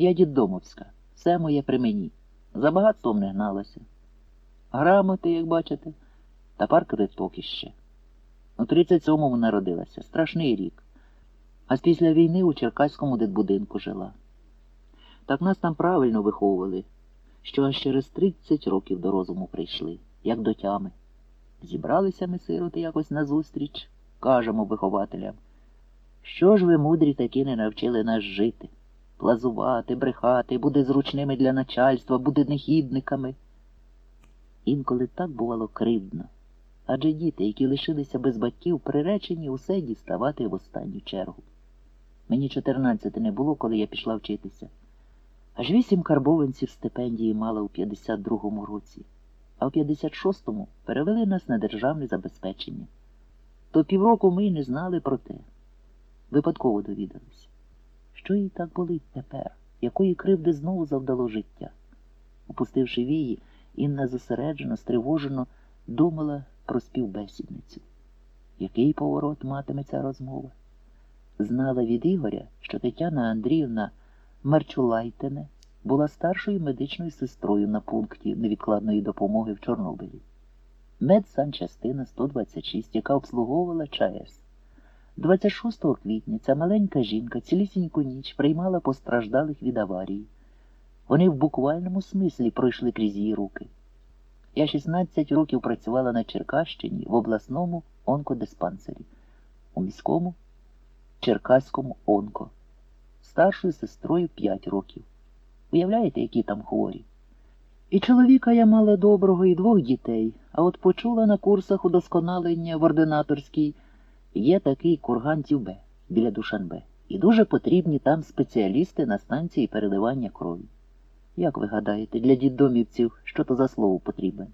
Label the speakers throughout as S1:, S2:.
S1: Я діддомовська, все моє при мені. За багатством не гналася. Грамоти, як бачите, та пар кредиток іще. У 37-му народилася, страшний рік. А після війни у Черкаському дитбудинку жила. Так нас там правильно виховували, що аж через 30 років до розуму прийшли, як до тями. Зібралися ми сироти якось назустріч, кажемо вихователям. Що ж ви, мудрі, такі не навчили нас жити? Плазувати, брехати, буде зручними для начальства, буде нехідниками. Інколи так бувало кривдно. Адже діти, які лишилися без батьків, приречені усе діставати в останню чергу. Мені 14 не було, коли я пішла вчитися. Аж вісім карбованців стипендії мала у 52-му році, а у 56-му перевели нас на державне забезпечення. То півроку ми й не знали про те. Випадково довідалися. Що їй так болить тепер, якої кривди знову завдало життя? Опустивши вії, Інна зосереджено, стривожено думала про співбесідницю. Який поворот матиме ця розмова? Знала від Ігоря, що Тетяна Андріївна Марчулайтене була старшою медичною сестрою на пункті невідкладної допомоги в Чорнобилі. Медсанчастина 126, яка обслуговувала ЧАЕС. 26 квітня ця маленька жінка цілісіньку ніч приймала постраждалих від аварії. Вони в буквальному смислі пройшли крізь її руки. Я 16 років працювала на Черкащині в обласному онкодиспансері, у міському Черкаському онко, старшою сестрою 5 років. Уявляєте, які там хворі? І чоловіка я мала доброго, і двох дітей, а от почула на курсах удосконалення в ординаторській є такий курган Тюбе біля Душанбе, і дуже потрібні там спеціалісти на станції переливання крові. Як ви гадаєте, для діддомівців що то за слово потрібен?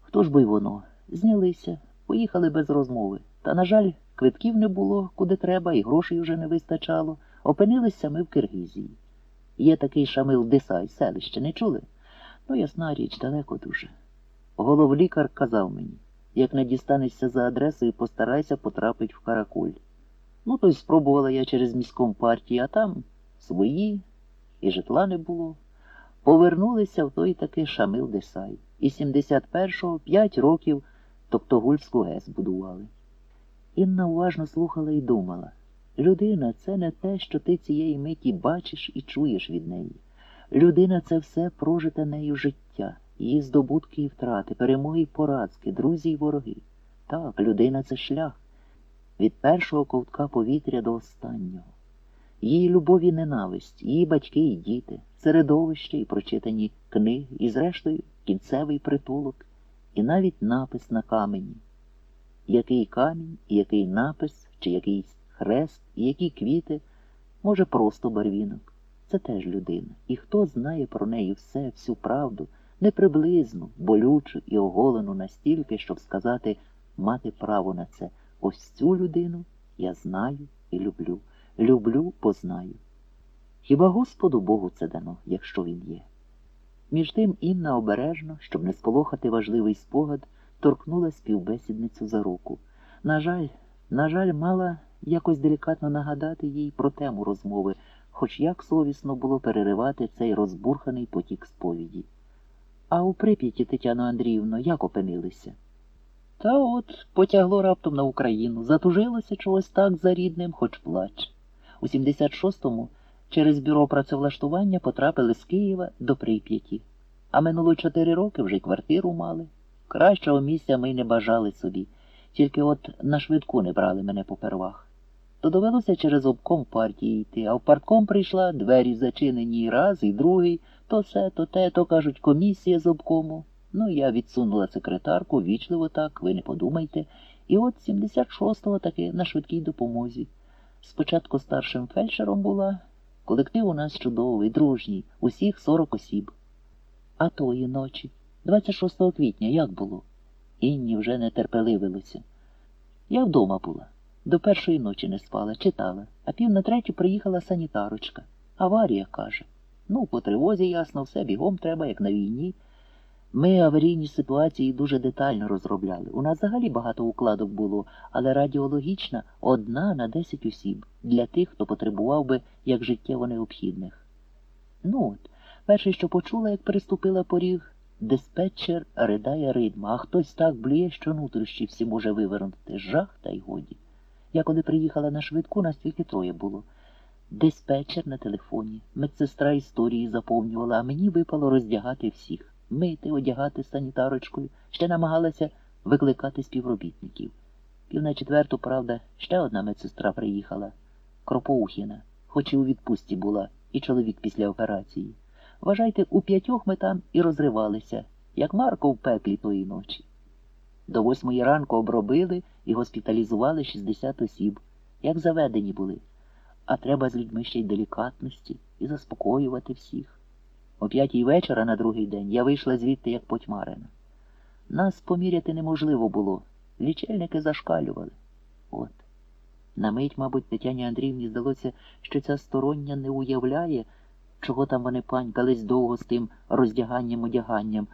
S1: Хто ж би й воно? Знялися, поїхали без розмови. Та, на жаль, квитків не було, куди треба, і грошей уже не вистачало. Опинилися ми в Киргизії. Є такий Шамалди-Сай, селище, не чули? Ну, ясна річ, далеко дуже. Головлікар казав мені, як не дістанешся за адресою, постарайся потрапити в каракуль. Ну, то й спробувала я через міськком партії, а там свої, і житла не було. Повернулися в той таки Шамалди-Сай. І 71-го п'ять років Токтогульську ГЕС будували. Інна уважно слухала і думала. Людина це не те, що ти цієї миті бачиш і чуєш від неї. Людина це все прожите нею життя, її здобутки і втрати, перемоги й поразки, друзі й вороги. Так, людина це шлях від першого ковтка повітря до останнього. Її любов і ненависть, її батьки і діти, середовище і прочитані книги, і, зрештою, кінцевий притулок, і навіть напис на камені. Який камінь, і який напис, чи якийсь хрест, і які квіти, може, просто барвінок. Це теж людина. І хто знає про неї все, всю правду, неприблизну, болючу і оголену настільки, щоб сказати, мати право на це. Ось цю людину я знаю і люблю. Люблю, познаю. Хіба Господу Богу це дано, якщо він є? Між тим Інна обережно, щоб не сполохати важливий спогад, торкнула співбесідницю за руку. На жаль, на жаль, мала якось делікатно нагадати їй про тему розмови, хоч як совісно було переривати цей розбурханий потік сповіді. А у прип'яті, Тетяно Андріївно, як опинилися? Та от потягло раптом на Україну, затужилося чогось так за рідним, хоч плач. У 76-му через бюро працевлаштування потрапили з Києва до Прип'яті, а минуло чотири роки вже й квартиру мали. Кращого місця ми й не бажали собі, тільки от на швидку не брали мене попервах. То довелося через обком партії йти, а в партком прийшла, двері зачинені і раз, і другий, то все, то те, то кажуть, комісія з обкому. Ну, я відсунула секретарку, вічливо так, ви не подумайте. І от 76-го таки на швидкій допомозі. Спочатку старшим фельдшером була, колектив у нас чудовий, дружній, усіх 40 осіб. А тої ночі, 26 квітня, як було? Інні вже не терпеливилося. Я вдома була. До першої ночі не спала, читала, а пів на третю приїхала санітарочка. Аварія, каже. Ну, по тривозі, ясно, все бігом треба, як на війні. Ми аварійні ситуації дуже детально розробляли. У нас взагалі багато укладок було, але радіологічна одна на 10 осіб для тих, хто потребував би як життєво необхідних. Ну от, перше, що почула, як переступила поріг, диспетчер ридає ритма, а хтось так бліє, що нутрощі всі може вивернути. Жах та й годі. Я коли приїхала на швидку, нас тільки троє було. Диспетчер на телефоні, медсестра історії заповнювала, а мені випало роздягати всіх, мити, одягати санітарочкою, ще намагалася викликати співробітників. Пів на четверту, правда, ще одна медсестра приїхала, Кропоухіна, хоч і у відпустці була, і чоловік після операції. Вважайте, у п'ятьох ми там і розривалися, як Марко в пеклі тої ночі. До восьмої ранку обробили і госпіталізували 60 осіб, як заведені були. А треба з людьми ще й делікатності і заспокоювати всіх. О п'ятій вечора на другий день я вийшла звідти, як потьмарена. Нас поміряти неможливо було. Лічильники зашкалювали. От. На мить, мабуть, Тетяні Андріївні здалося, що ця стороння не уявляє, чого там вони панькались довго з тим роздяганням-одяганням,